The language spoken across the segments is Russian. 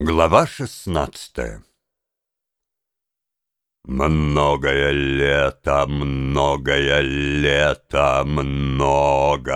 Глава шестнадцатая Многое лето, многое лето, многое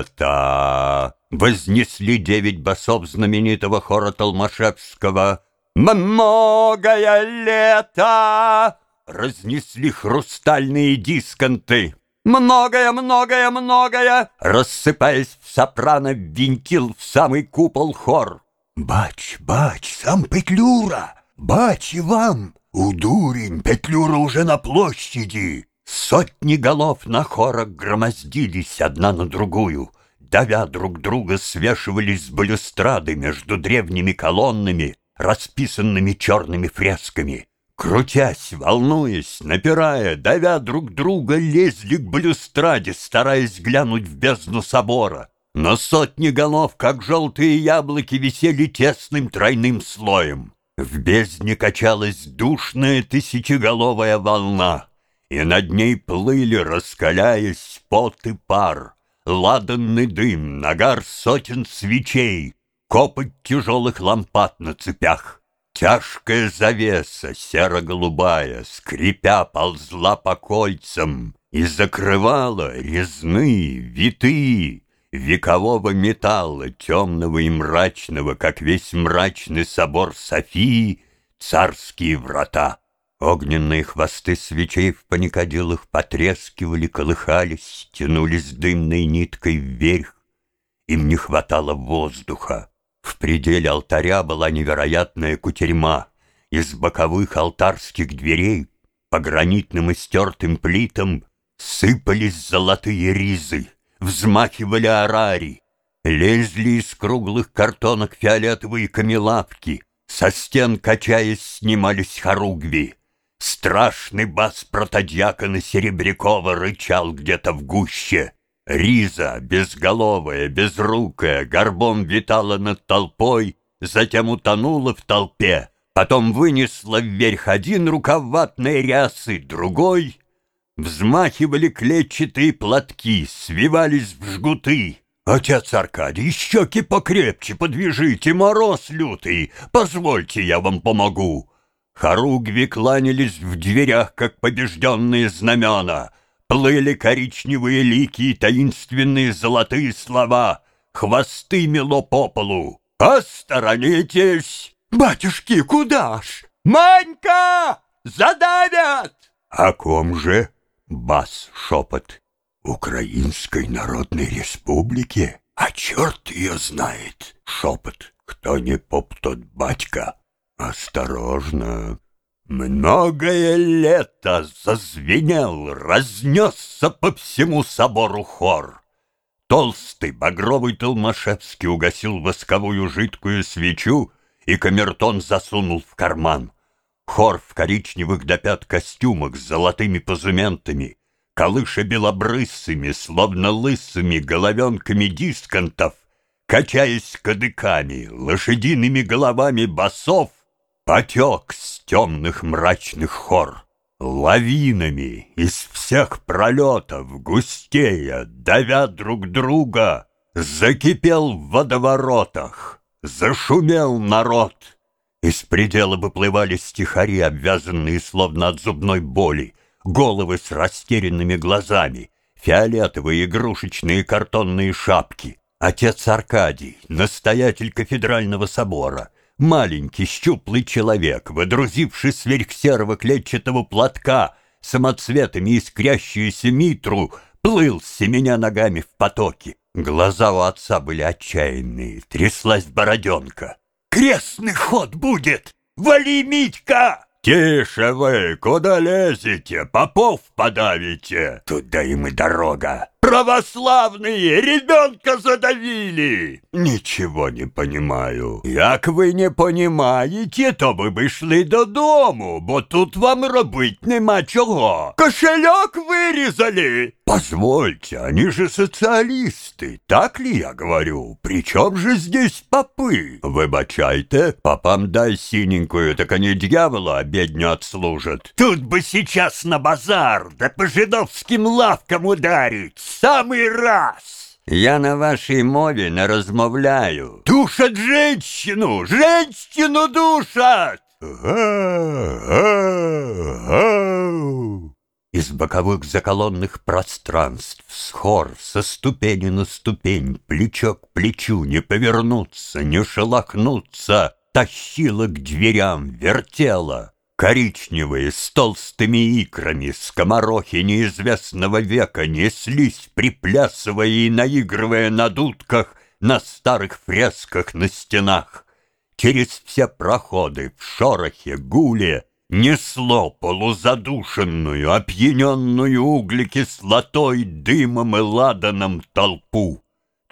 лето. Вознесли девять басов знаменитого хора Толмашевского. Многое лето! Разнесли хрустальные дисконты. Многое, многое, многое, рассыпаясь в сопрано, винтил в самый купол хор. Бач, бач, сам Петлюра, бач и вам, у дурень, Петлюра уже на площади. Сотни голов на хорах громоздились одна на другую, давя друг друга, свешивались с балюстрады между древними колоннами, расписанными черными фресками. Крутясь, волнуясь, напирая, давя друг друга, лезли к балюстраде, стараясь глянуть в бездну собора. Но сотни голов, как желтые яблоки, висели тесным тройным слоем. В бездне качалась душная тысячеголовая волна, и над ней плыли, раскаляясь, пот и пар, ладанный дым, нагар сотен свечей, копоть тяжелых лампад на цепях. Тяжкая завеса, серо-голубая, скрипя, ползла по кольцам и закрывала резные, витые, векового металла, темного и мрачного, как весь мрачный собор Софии, царские врата. Огненные хвосты свечей в паникадилах потрескивали, колыхались, тянулись дымной ниткой вверх. Им не хватало воздуха. В пределе алтаря была невероятная кутерьма. Из боковых алтарских дверей по гранитным и стертым плитам сыпались золотые ризы, взмахивали арари, лезли из круглых картонок фиолетовые камелавки, со стен, качаясь, снимались хоругви. Страшный бас протодьякона Серебрякова рычал где-то в гуще. Риза, безголовая, безрукая, горбом витала над толпой, затем утонула в толпе, потом вынесла вверх один рукав ватной рясы, другой. Взмахивали клетчатые платки, свивались в жгуты. «Отец Аркадий, щеки покрепче подвяжите, мороз лютый, позвольте, я вам помогу». Хоругви кланялись в дверях, как побежденные знамена — Плыли коричневые лики и таинственные золотые слова. Хвосты мело по полу. «Осторонитесь!» «Батюшки, куда ж? Манька! Задавят!» «О ком же?» Бас шепот. «Украинской Народной Республике? А черт ее знает!» Шепот. «Кто не поп, тот батька!» «Осторожно! Многое лето зазвенел, разнесся по всему собору хор. Толстый багровый Толмашевский угасил восковую жидкую свечу, и камертон засунул в карман. Хор в коричневых до пят костюмах с золотыми позументами, колыша белобрысыми, словно лысыми головенками дисконтов, качаясь кадыками, лошадиными головами басов, потек с темных мрачных хор. Лавинами из всех пролетов, густея, давя друг друга, Закипел в водоворотах, зашумел народ. Из предела выплывали стихари, обвязанные словно от зубной боли, Головы с растерянными глазами, фиолетовые игрушечные картонные шапки. Отец Аркадий, настоятель кафедрального собора — Маленький, щуплый человек, водрузивший сверх серого клетчатого платка самоцветами искрящуюся митру, плыл, семеня ногами в потоке. Глаза у отца были отчаянные, тряслась бороденка. «Крестный ход будет! Вали, Митька!» «Тише вы! Куда лезете? Попов подавите!» «Туда им и дорога!» «Православные! Ребенка задавили!» «Ничего не понимаю!» «Як ви не понимаете, то ви б йшли додому, бо тут вам робить нема чого! Кошелек вырезали!» «Позвольте, они же социалисты, так ли я говорю? Причем же здесь попы? Выбачайте, попам дай синенькую, так они дьявола обедню отслужат. Тут бы сейчас на базар, да по жидовским лавкам ударить, самый раз!» Я на вашей мове не размовляю. Душат женщину! Женщину душат! Га-га-га! Из боковых заколонных пространств с хор со ступени на ступень, плечо к плечу не повернуться, не шелохнуться, тащила к дверям, вертела. Коричневые, с толстыми икрами, скоморохи неизвестного века неслись, приплясывая и наигрывая на дудках на старых фресках на стенах. Через все проходы, в шорохе, гуле, Несло полузадушенную, опьяненную углекислотой, дымом и ладаном толпу.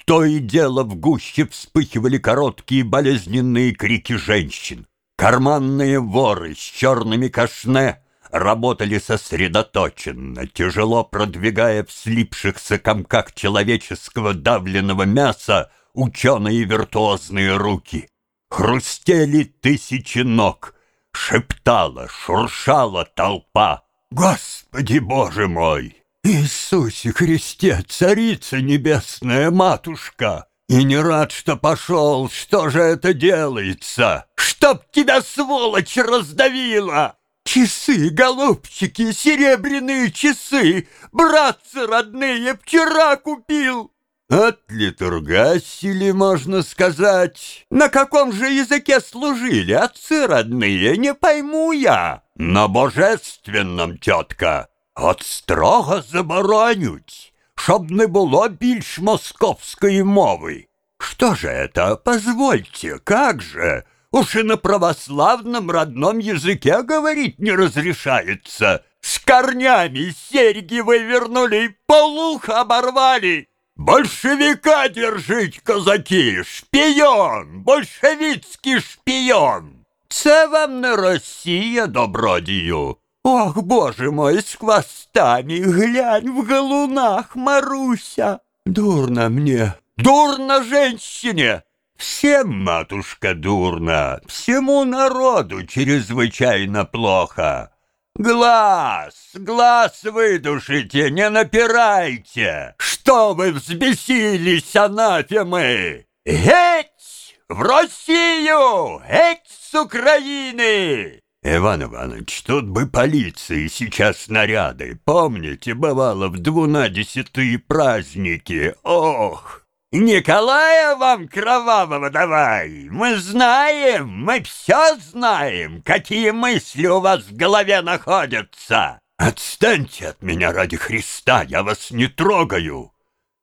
То и дело в гуще вспыхивали короткие болезненные крики женщин. Карманные воры с черными кашне работали сосредоточенно, тяжело продвигая в слипшихся комках человеческого давленного мяса ученые виртуозные руки. Хрустели тысячи ног — Шептала, шуршала толпа. «Господи, Боже мой! Иисусе Христе, Царица Небесная Матушка! И не рад, что пошел, что же это делается? Чтоб тебя, сволочь, раздавила!» Часы, голубчики, серебряные часы, братцы родные, вчера купил. От литургасили, можно сказать. На каком же языке служили отцы родные, не пойму я. На божественном, тетка. От строго заборонють, щоб не було більш московської мови. Что же это, позвольте, как же? Уж и на православном родном языке говорить не разрешается. С корнями серьги вывернули, полух оборвали. Большевика держить, казаки, шпіон, большевицький шпіон. Це вам не Росія, добродію. Ох, боже мой, с хвостами, глянь в галунах, Маруся. Дурно мне, дурно женщине. Всем, матушка, дурно, всему народу чрезвычайно плохо. Глаз, глаз выдушите, не напирайте! Что вы взбесились, анафемы? Геть! В Россию! Геть с Украины! Иван Иванович, тут бы полиции сейчас наряды. Помните, бывало в двунадесятые праздники. Ох! Николая вам кровавого давай! Мы знаем, мы все знаем, какие мысли у вас в голове находятся! Отстаньте от меня ради Христа, я вас не трогаю!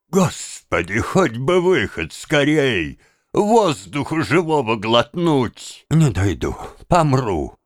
Господи, хоть бы выход скорей! Воздуху живого глотнуть! Не дойду, помру!